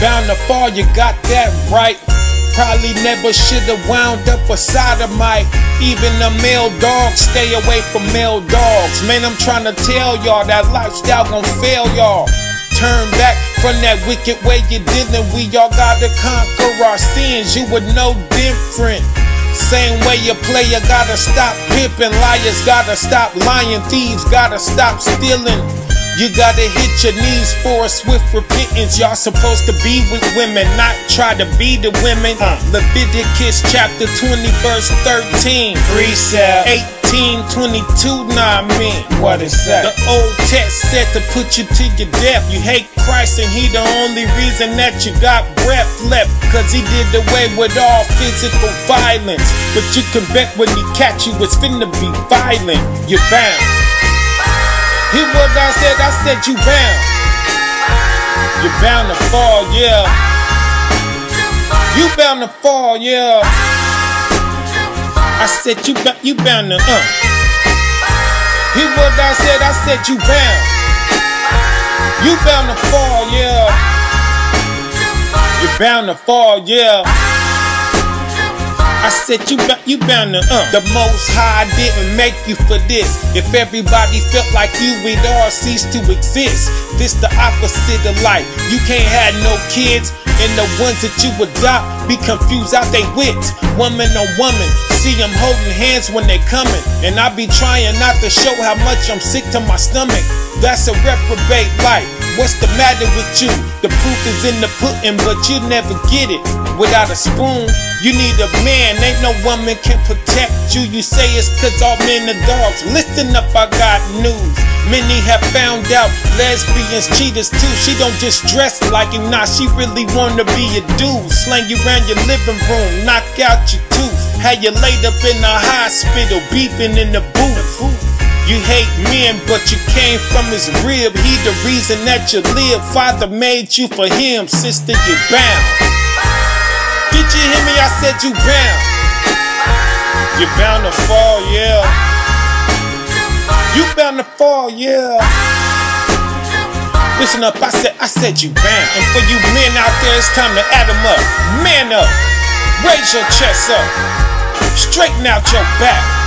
bound to fall, you got that right. Probably never should've wound up a sodomite. Even a male dog, stay away from male dogs. Man, I'm trying to tell y'all that lifestyle gon' fail y'all. Turn back from that wicked way you're dealing. We all gotta conquer our sins. You would know different. Same way you play, you gotta stop pimping. Liars gotta stop lying. Thieves gotta stop stealing. You gotta hit your knees for a swift repentance. Y'all supposed to be with women, not try to be the women. Uh, Leviticus chapter 20, verse 13. Precept 18, 22, nah, I mean. What is that? The old text said to put you to your death. You hate Christ, and He the only reason that you got breath left. Cause He did away with all physical violence. But you can bet when He catch you, it's finna be violent. You're bound. Hear what I said? I said you bound. You're bound to fall, yeah. You bound to fall, yeah. I said you bound, you bound to, uh. Hear what I said? I said you bound. You bound to fall, yeah. You're bound to fall, yeah. I said you you bound to uh. The Most High didn't make you for this. If everybody felt like you, we'd all cease to exist. This the opposite of life. You can't have no kids, and the ones that you adopt be confused out they wit. Woman on woman, see them holding hands when they coming, and I be trying not to show how much I'm sick to my stomach. That's a reprobate life. What's the matter with you? The proof is in the pudding, but you never get it without a spoon. You need a man, ain't no woman can protect you. You say it's cause all men are dogs. Listen up, I got news. Many have found out lesbians cheaters too. She don't just dress like him, nah, she really wanna be a dude. Slang you around your living room, knock out your tooth. Had you laid up in the hospital, beeping in the booth. You hate men, but you came from his rib. He the reason that you live. Father made you for him, sister, you bound. Did you hear me? I said you bound. You're bound to fall, yeah. You bound to fall, yeah. Listen up, I said I said you bound. And for you men out there, it's time to add them up. Man up. Raise your chest up. Straighten out your back.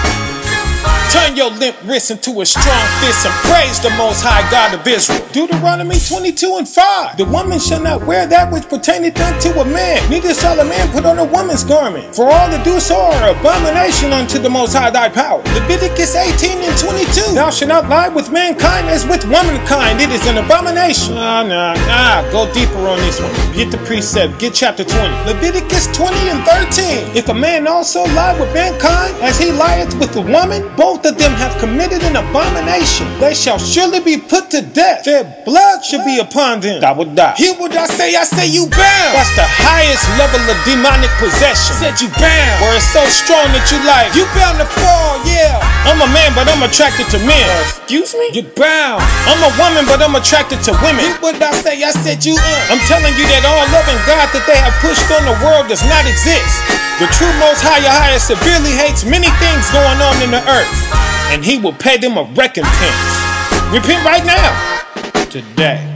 Turn your limp wrist into a strong fist and praise the Most High God of Israel. Deuteronomy 22 and 5. The woman shall not wear that which pertaineth unto a man, neither shall a man put on a woman's garment. For all that do so are abomination unto the Most High thy power. Leviticus 18 and 22. Thou shalt not lie with mankind as with womankind. It is an abomination. Ah, nah, nah. Go deeper on this one. Get the precept. Get chapter 20. Leviticus 20 and 13. If a man also lie with mankind as he lieth with a woman, both of them have committed an abomination. They shall surely be put to death. Their blood should be upon them. I would die. Hear what I say? I say you bound. That's the highest level of demonic possession. Said you bound. Where it's so strong that you like, you bound to fall, yeah. I'm a man, but I'm attracted to men. Uh, excuse me? You're bound. I'm a woman, but I'm attracted to women. Hear what I say? I said you uh. I'm telling you that all loving God that they have pushed on the world does not exist. The true most higher higher severely hates many things going on in the earth. And he will pay them a recompense. Repent right now. Today.